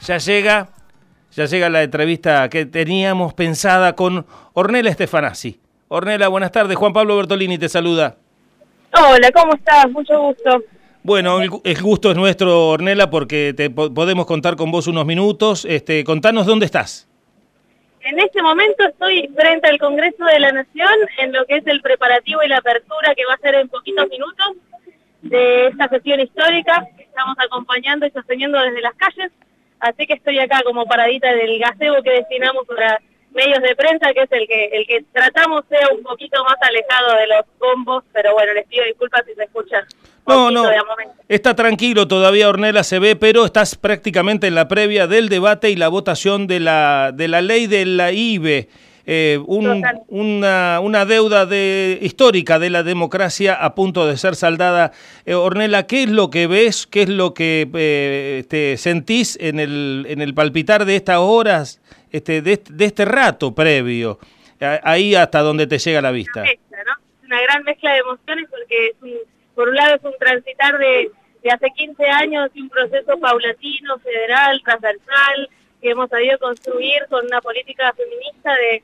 ya llega, ya llega la entrevista que teníamos pensada con Ornella Stefanasi. Ornella, buenas tardes. Juan Pablo Bertolini te saluda. Hola, ¿cómo estás? Mucho gusto. Bueno, el, gusto es nuestro, Ornella, porque te podemos contar con vos unos minutos. Este, contanos dónde estás. En este momento estoy frente al Congreso de la Nación en lo que es el preparativo y la apertura que va a ser en poquitos minutos de esta sesión histórica. Estamos acompañando y sosteniendo desde las calles Así que estoy acá como paradita del gazebo que destinamos para medios de prensa, que es el que el que tratamos sea un poquito más alejado de los bombos, pero bueno, les pido disculpas si se escucha. No, no, está tranquilo todavía Ornella se ve, pero estás prácticamente en la previa del debate y la votación de la, de la ley de la IBE. Eh, una, una, deuda de, histórica de la democracia a punto de ser saldada. Eh, Ornella, ¿qué es lo que ves, qué es lo que eh, te sentís en el, en el palpitar de estas horas, este, de, este rato previo, ahí hasta donde te llega la vista? Una gran mezcla de emociones porque por un lado es un transitar de, de hace 15 años y un proceso paulatino, federal, transversal, que hemos sabido construir con una política feminista de,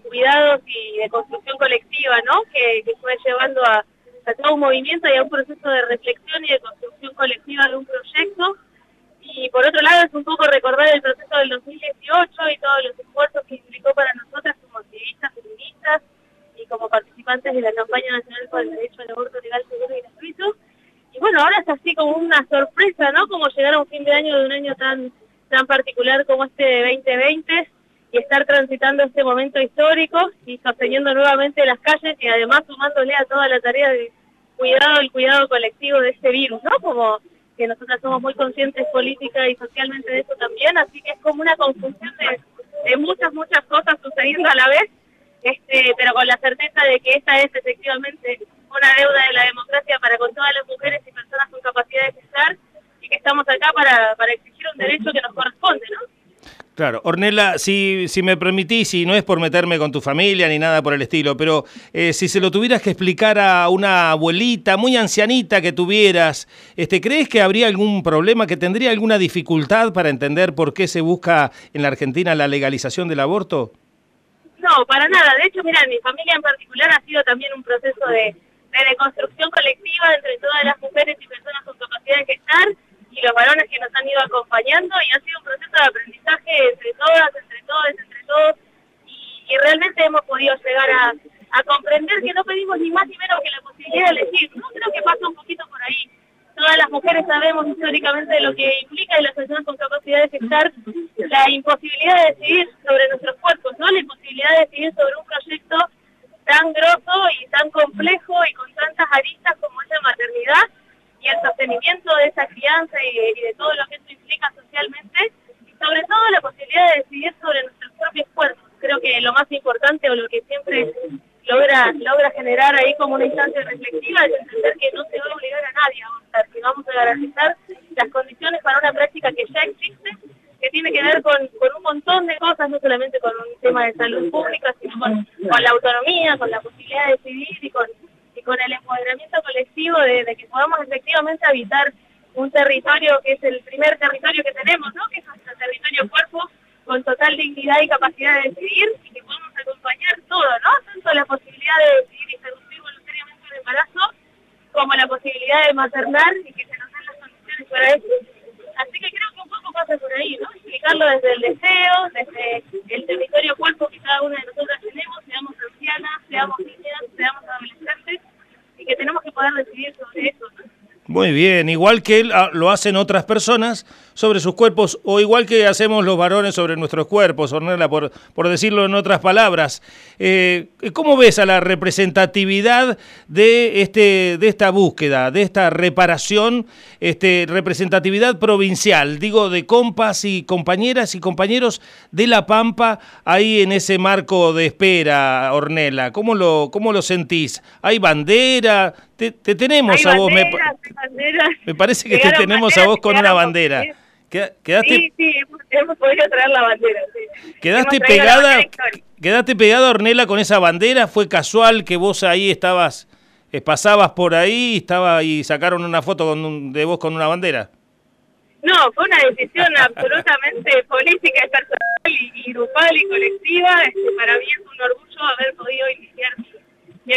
cuidados y de construcción colectiva, ¿no? Que, fue llevando a, todo un movimiento y a un proceso de reflexión y de construcción colectiva de un proyecto. Y por otro lado es un poco recordar el proceso del 2018 y todos los esfuerzos que implicó para nosotras como activistas feministas y como participantes de la campaña nacional por el derecho al aborto legal, seguro y gratuito. Y bueno, ahora es así como una sorpresa, ¿no? Como llegar a un fin de año de un año tan tan particular como este de 2020 y estar transitando este momento histórico y sosteniendo nuevamente las calles y además sumándole a toda la tarea de cuidado, el cuidado colectivo de este virus, ¿no? Como que nosotras somos muy conscientes política y socialmente de eso también, así que es como una conjunción de, muchas, muchas cosas sucediendo a la vez, este, pero con la certeza de que esta es efectivamente una deuda de la democracia para con todas las mujeres y personas con capacidad de gestar y que estamos acá para, para derecho que nos corresponde, ¿no? Claro, Ornella, si, si me permitís, y no es por meterme con tu familia ni nada por el estilo, pero eh, si se lo tuvieras que explicar a una abuelita muy ancianita que tuvieras, este, ¿crees que habría algún problema, que tendría alguna dificultad para entender por qué se busca en la Argentina la legalización del aborto? No, para nada. De hecho, mira, mi familia en particular ha sido también un proceso de, de deconstrucción colectiva entre todas las mujeres y personas con capacidad de gestar y los varones que nos han ido acompañando y ha sido un proceso de aprendizaje entre todas, entre todos, entre todos y, realmente hemos podido llegar a, comprender que no pedimos ni más ni menos que la posibilidad de elegir. No creo que pasa un poquito por ahí. Todas las mujeres sabemos históricamente lo que implica y las personas con capacidad de gestar la imposibilidad de decidir sobre nuestros cuerpos, ¿no? La imposibilidad de decidir sobre un proyecto tan grosso y tan complejo y con tantas aristas como es la maternidad y el sostenimiento de esa crianza y, de todo lo que eso implica socialmente, y sobre todo la posibilidad de decidir sobre nuestros propios cuerpos. Creo que lo más importante o lo que siempre logra logra generar ahí como una instancia reflexiva es entender que no se va a obligar a nadie a votar, que vamos a garantizar las condiciones para una práctica que ya existe, que tiene que ver con, un montón de cosas, no solamente con un tema de salud pública, sino con, la autonomía, con la posibilidad de decidir y con el empoderamiento colectivo de, que podamos efectivamente habitar un territorio que es el primer territorio que tenemos, ¿no? que es nuestro territorio cuerpo, con total dignidad y capacidad de decidir y que podamos acompañar todo, ¿no? Tanto la posibilidad de decidir y seducir voluntariamente el embarazo, como la posibilidad de maternar y que se nos den las condiciones para eso. Así que creo que un poco pasa por ahí, ¿no? Explicarlo desde el deseo, desde el territorio cuerpo que cada una de nosotras tenemos, seamos ancianas, seamos niñas, seamos adolescentes, Muy bien, igual que ah, lo hacen otras personas sobre sus cuerpos, o igual que hacemos los varones sobre nuestros cuerpos, Ornella, por, por decirlo en otras palabras. Eh, ¿Cómo ves a la representatividad de, este, de esta búsqueda, de esta reparación, este, representatividad provincial, digo, de compas y compañeras y compañeros de La Pampa, ahí en ese marco de espera, Ornella? ¿Cómo lo, cómo lo sentís? ¿Hay bandera? Te, tenemos a vos. me, me, parece que te tenemos a vos con una bandera. Quedaste, sí, sí, hemos, podido traer la bandera. Quedaste pegada, quedaste pegada, Ornella, con esa bandera. ¿Fue casual que vos ahí estabas, eh, pasabas por ahí estaba y sacaron una foto con de vos con una bandera? No, fue una decisión absolutamente política personal y, grupal y colectiva. Este, para mí es un orgullo haber podido iniciar mi,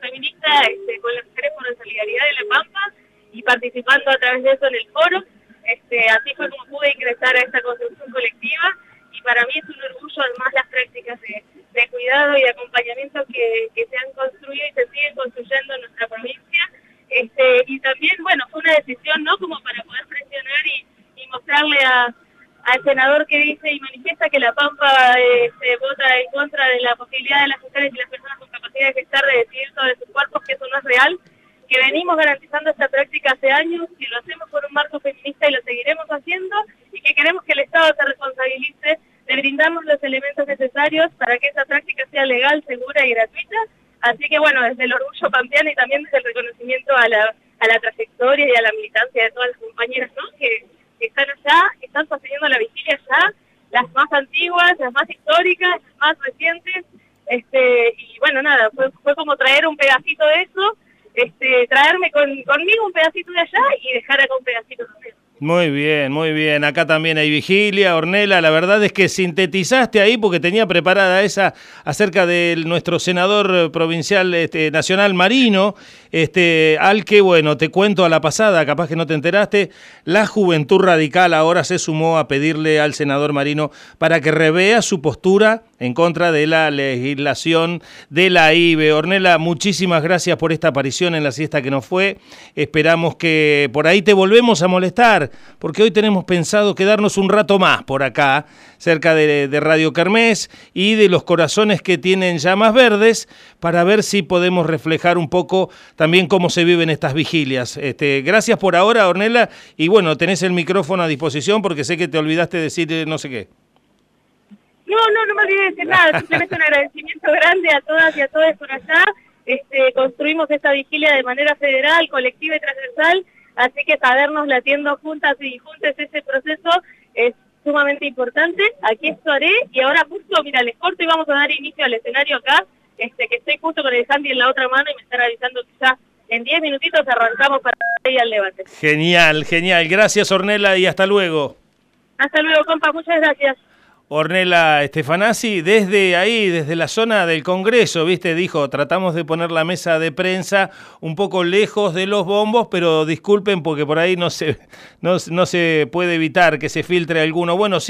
feminista este, con las mujeres por la solidaridad de La Pampa y participando a través de eso en el foro. Este, así fue como pude ingresar a esta construcción colectiva y para mí es un orgullo además las prácticas de, cuidado y de acompañamiento que, se han construido y se siguen construyendo en nuestra provincia. Este, y también, bueno, fue una decisión, ¿no? Como para poder presionar y, mostrarle al senador que dice y manifiesta que la Pampa se este, vota en contra de la posibilidad de las mujeres y las personas con capacidad de gestar de decidir sobre sus cuerpos, que eso no es real, que venimos garantizando esta práctica hace años, que lo hacemos por un marco feminista y lo seguiremos haciendo, y que queremos que el Estado se responsabilice de brindarnos los elementos necesarios para que esa práctica sea legal, segura y gratuita. Así que bueno, desde el orgullo pampeano y también desde el reconocimiento a la, a la trayectoria y a la militancia de todas las compañeras que, están allá, que están sosteniendo la vigilia allá, las más antiguas, las más históricas, las más recientes. Este, y bueno, nada, fue, fue como traer un pedacito de eso este, conmigo un pedacito de allá y dejar acá un pedacito de muy bien, muy bien. Acá también hay vigilia, Ornela. La verdad es que sintetizaste ahí porque tenía preparada esa acerca de nuestro senador provincial este, nacional Marino, este, al que, bueno, te cuento a la pasada, capaz que no te enteraste, la Juventud Radical ahora se sumó a pedirle al senador Marino para que revea su postura en contra de la legislación de la IBE. Ornela, muchísimas gracias por esta aparición en la siesta que nos fue. Esperamos que por ahí te volvemos a molestar, porque hoy tenemos pensado quedarnos un rato más por acá, cerca de, Radio Kermés y de los corazones que tienen llamas verdes, para ver si podemos reflejar un poco también cómo se viven estas vigilias. Este, gracias por ahora, Ornela, y bueno, tenés el micrófono a disposición porque sé que te olvidaste decir eh, no sé qué. No, no, no me olvidé de decir nada, simplemente un agradecimiento grande a todas y a todos por allá. Este, construimos esta vigilia de manera federal, colectiva y transversal, así que sabernos latiendo juntas y juntos ese proceso es sumamente importante. Aquí estaré y ahora justo, mira, les corto y vamos a dar inicio al escenario acá, este, que estoy justo con el handy en la otra mano y me están avisando que ya en 10 minutitos arrancamos para ir al debate. Genial, genial. Gracias, Ornela, y hasta luego. Hasta luego, compa. Muchas gracias. Ornella Estefanasi, desde ahí, desde la zona del Congreso, viste, dijo, tratamos de poner la mesa de prensa un poco lejos de los bombos, pero disculpen porque por ahí no se, no, no se puede evitar que se filtre alguno. Bueno, sí.